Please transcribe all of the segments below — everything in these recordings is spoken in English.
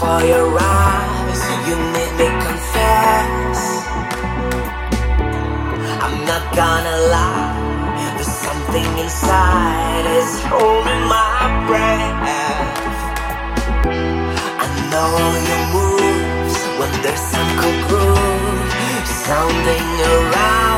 for your eyes, you made me confess. I'm not gonna lie, there's something inside is holding my breath. I know your moves when there's some cool groove sounding around.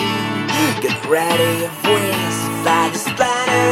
Get ready, wings fly planet